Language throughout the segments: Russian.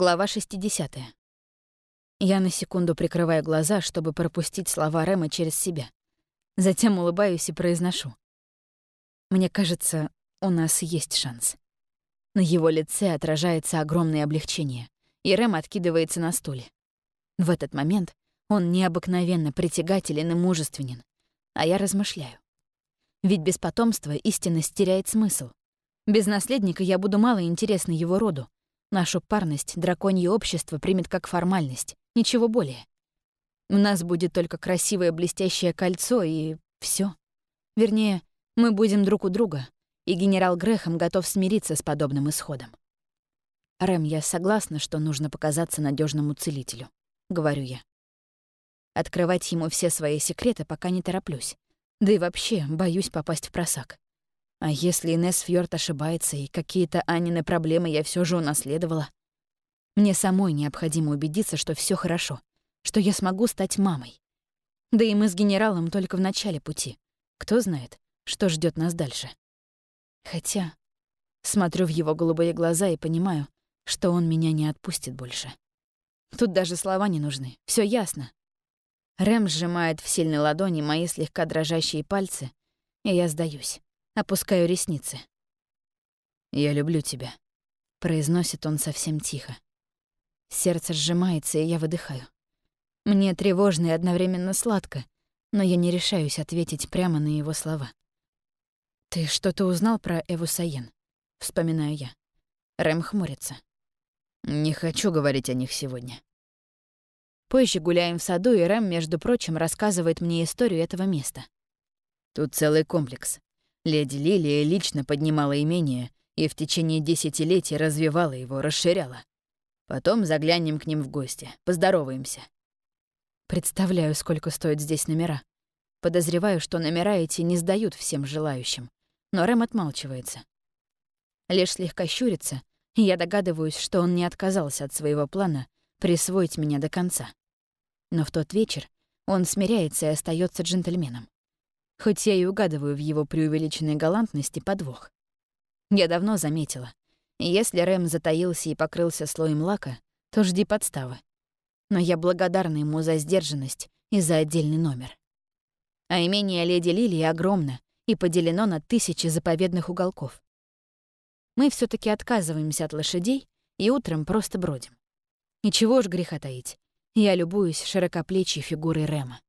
Глава 60. Я на секунду прикрываю глаза, чтобы пропустить слова Рэма через себя. Затем улыбаюсь и произношу. Мне кажется, у нас есть шанс. На его лице отражается огромное облегчение, и Рэм откидывается на стуле. В этот момент он необыкновенно притягателен и мужественен, а я размышляю. Ведь без потомства истинность теряет смысл. Без наследника я буду мало интересна его роду, Нашу парность драконье общество примет как формальность, ничего более. У нас будет только красивое блестящее кольцо и все. Вернее, мы будем друг у друга, и генерал Грехом готов смириться с подобным исходом. «Рэм, я согласна, что нужно показаться надежному целителю», — говорю я. Открывать ему все свои секреты пока не тороплюсь. Да и вообще боюсь попасть в просак. А если Инесс Фьорд ошибается, и какие-то Анины проблемы я все же унаследовала? Мне самой необходимо убедиться, что все хорошо, что я смогу стать мамой. Да и мы с генералом только в начале пути. Кто знает, что ждет нас дальше. Хотя смотрю в его голубые глаза и понимаю, что он меня не отпустит больше. Тут даже слова не нужны, все ясно. Рэм сжимает в сильной ладони мои слегка дрожащие пальцы, и я сдаюсь. Опускаю ресницы. «Я люблю тебя», — произносит он совсем тихо. Сердце сжимается, и я выдыхаю. Мне тревожно и одновременно сладко, но я не решаюсь ответить прямо на его слова. «Ты что-то узнал про Эву Саен?» — вспоминаю я. Рэм хмурится. «Не хочу говорить о них сегодня». Позже гуляем в саду, и Рэм, между прочим, рассказывает мне историю этого места. Тут целый комплекс. Леди Лилия лично поднимала имение и в течение десятилетий развивала его, расширяла. Потом заглянем к ним в гости, поздороваемся. Представляю, сколько стоят здесь номера. Подозреваю, что номера эти не сдают всем желающим. Но Рэм отмалчивается. Лишь слегка щурится, и я догадываюсь, что он не отказался от своего плана присвоить меня до конца. Но в тот вечер он смиряется и остается джентльменом хоть я и угадываю в его преувеличенной галантности подвох. Я давно заметила, если Рэм затаился и покрылся слоем лака, то жди подставы. Но я благодарна ему за сдержанность и за отдельный номер. А имение леди Лилии огромно и поделено на тысячи заповедных уголков. Мы все таки отказываемся от лошадей и утром просто бродим. Ничего уж греха таить. Я любуюсь широкоплечей фигурой Рэма.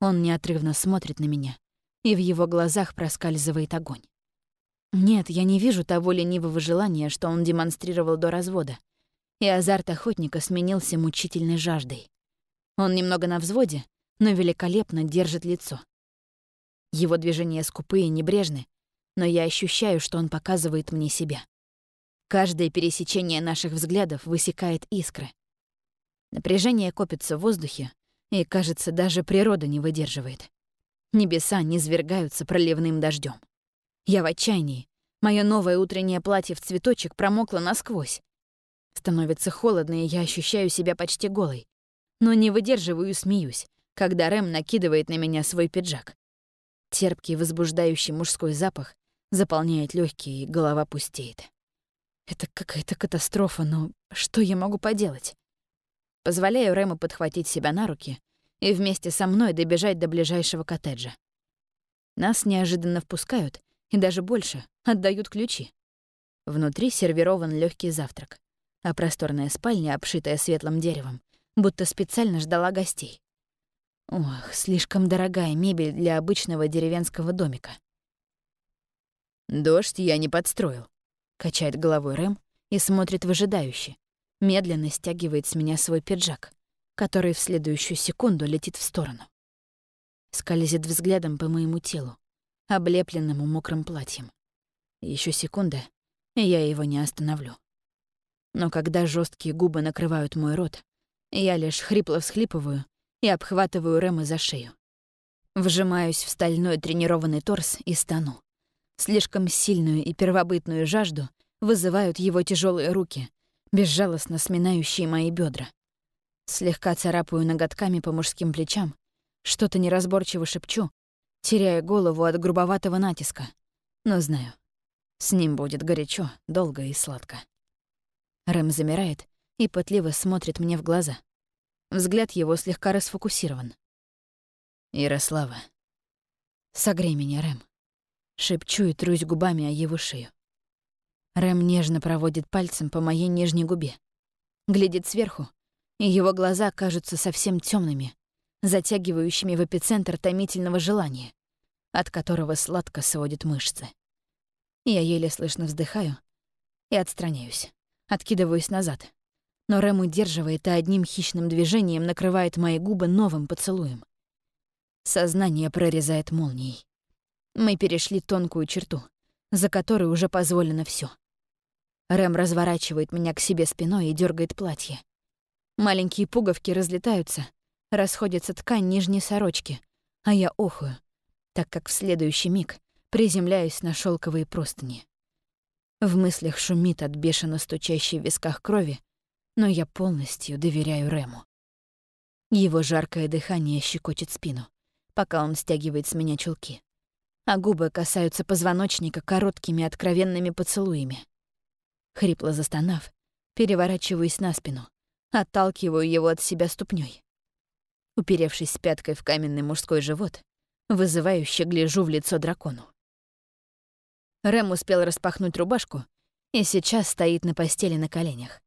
Он неотрывно смотрит на меня, и в его глазах проскальзывает огонь. Нет, я не вижу того ленивого желания, что он демонстрировал до развода, и азарт охотника сменился мучительной жаждой. Он немного на взводе, но великолепно держит лицо. Его движения скупые и небрежны, но я ощущаю, что он показывает мне себя. Каждое пересечение наших взглядов высекает искры. Напряжение копится в воздухе, и, кажется, даже природа не выдерживает. Небеса низвергаются проливным дождем. Я в отчаянии. Мое новое утреннее платье в цветочек промокло насквозь. Становится холодно, и я ощущаю себя почти голой. Но не выдерживаю и смеюсь, когда Рэм накидывает на меня свой пиджак. Терпкий, возбуждающий мужской запах заполняет легкие, и голова пустеет. Это какая-то катастрофа, но что я могу поделать? Позволяю Рэму подхватить себя на руки и вместе со мной добежать до ближайшего коттеджа. Нас неожиданно впускают, и даже больше, отдают ключи. Внутри сервирован легкий завтрак, а просторная спальня, обшитая светлым деревом, будто специально ждала гостей. Ох, слишком дорогая мебель для обычного деревенского домика. «Дождь я не подстроил», — качает головой Рэм и смотрит выжидающе, медленно стягивает с меня свой пиджак который в следующую секунду летит в сторону. Скользит взглядом по моему телу, облепленному мокрым платьем. Еще секунда, и я его не остановлю. Но когда жесткие губы накрывают мой рот, я лишь хрипло всхлипываю и обхватываю Рэма за шею. Вжимаюсь в стальной тренированный торс и стану. Слишком сильную и первобытную жажду вызывают его тяжелые руки, безжалостно сминающие мои бедра. Слегка царапаю ноготками по мужским плечам, что-то неразборчиво шепчу, теряя голову от грубоватого натиска. Но знаю, с ним будет горячо, долго и сладко. Рэм замирает и пытливо смотрит мне в глаза. Взгляд его слегка расфокусирован. «Ярослава, согрей меня, Рэм». Шепчу и трусь губами о его шею. Рэм нежно проводит пальцем по моей нижней губе. Глядит сверху, и его глаза кажутся совсем темными, затягивающими в эпицентр томительного желания, от которого сладко сводит мышцы. Я еле слышно вздыхаю и отстраняюсь, откидываюсь назад. Но Рэм удерживает и одним хищным движением накрывает мои губы новым поцелуем. Сознание прорезает молнией. Мы перешли тонкую черту, за которой уже позволено все. Рэм разворачивает меня к себе спиной и дергает платье. Маленькие пуговки разлетаются, расходится ткань нижней сорочки, а я охую, так как в следующий миг приземляюсь на шелковые простыни. В мыслях шумит от бешено стучащей в висках крови, но я полностью доверяю Рэму. Его жаркое дыхание щекочет спину пока он стягивает с меня чулки. А губы касаются позвоночника короткими откровенными поцелуями. Хрипло застонав, переворачиваюсь на спину, отталкиваю его от себя ступней. Уперевшись пяткой в каменный мужской живот, вызывающе гляжу в лицо дракону. Рэм успел распахнуть рубашку и сейчас стоит на постели на коленях.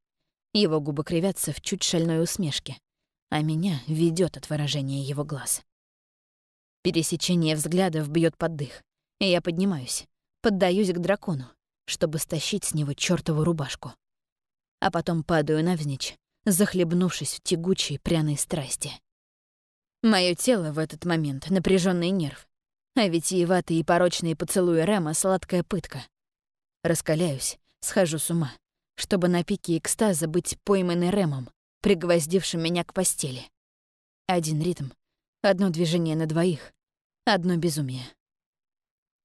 Его губы кривятся в чуть шальной усмешке, а меня ведет от выражения его глаз. Пересечение взглядов бьет под дых, и я поднимаюсь, поддаюсь к дракону, чтобы стащить с него чёртову рубашку. А потом падаю навзничь, захлебнувшись в тягучей пряной страсти. Моё тело в этот момент — напряженный нерв, а витиеватые и порочные поцелуи Рэма — сладкая пытка. Раскаляюсь, схожу с ума, чтобы на пике экстаза быть пойманной Рэмом, пригвоздившим меня к постели. Один ритм, одно движение на двоих, Одно безумие.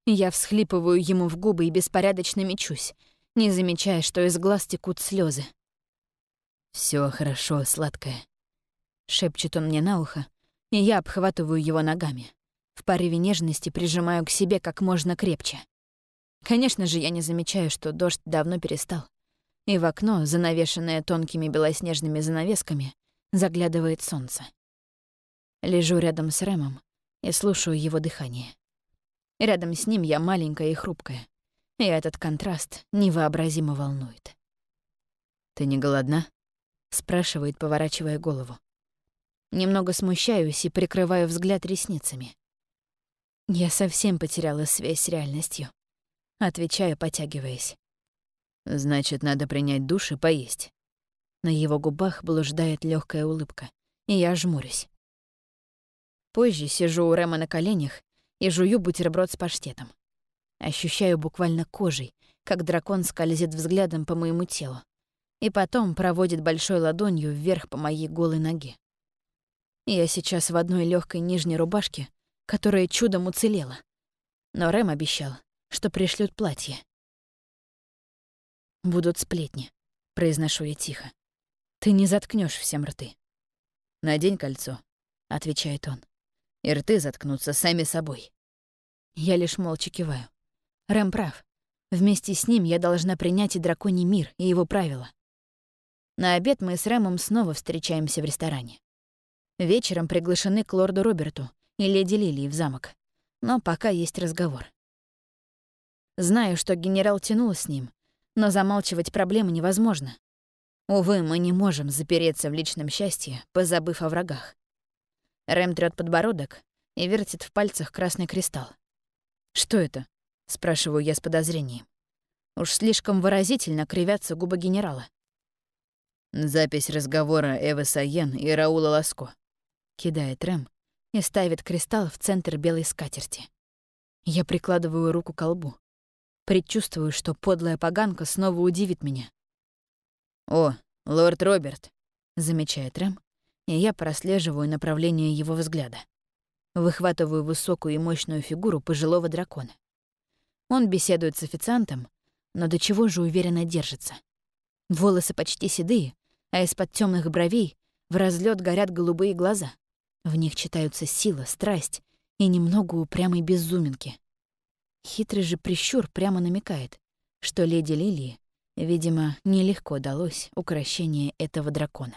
Я всхлипываю ему в губы и беспорядочно мечусь, не замечая, что из глаз текут слезы. Все хорошо, сладкое», — шепчет он мне на ухо, и я обхватываю его ногами. В порыве нежности прижимаю к себе как можно крепче. Конечно же, я не замечаю, что дождь давно перестал, и в окно, занавешенное тонкими белоснежными занавесками, заглядывает солнце. Лежу рядом с Рэмом, и слушаю его дыхание. Рядом с ним я маленькая и хрупкая, и этот контраст невообразимо волнует. «Ты не голодна?» — спрашивает, поворачивая голову. Немного смущаюсь и прикрываю взгляд ресницами. Я совсем потеряла связь с реальностью. Отвечаю, потягиваясь. «Значит, надо принять душ и поесть». На его губах блуждает легкая улыбка, и я жмурюсь. Позже сижу у Рэма на коленях и жую бутерброд с паштетом. Ощущаю буквально кожей, как дракон скользит взглядом по моему телу, и потом проводит большой ладонью вверх по моей голой ноге. Я сейчас в одной легкой нижней рубашке, которая чудом уцелела. Но Рэм обещал, что пришлют платье. «Будут сплетни», — произношу я тихо. «Ты не заткнешь всем рты». «Надень кольцо», — отвечает он и рты заткнутся сами собой. Я лишь молча киваю. Рэм прав. Вместе с ним я должна принять и драконий мир, и его правила. На обед мы с Рэмом снова встречаемся в ресторане. Вечером приглашены к лорду Роберту и леди Лилии в замок. Но пока есть разговор. Знаю, что генерал тянул с ним, но замалчивать проблемы невозможно. Увы, мы не можем запереться в личном счастье, позабыв о врагах. Рэм трёт подбородок и вертит в пальцах красный кристалл. «Что это?» — спрашиваю я с подозрением. Уж слишком выразительно кривятся губы генерала. «Запись разговора Эвы Сайен и Раула Ласко», — кидает Рэм и ставит кристалл в центр белой скатерти. Я прикладываю руку к колбу. Предчувствую, что подлая поганка снова удивит меня. «О, лорд Роберт», — замечает Рэм и я прослеживаю направление его взгляда. Выхватываю высокую и мощную фигуру пожилого дракона. Он беседует с официантом, но до чего же уверенно держится. Волосы почти седые, а из-под темных бровей в разлет горят голубые глаза. В них читаются сила, страсть и немного упрямой безуминки. Хитрый же прищур прямо намекает, что леди Лилии Видимо, нелегко далось укрощение этого дракона.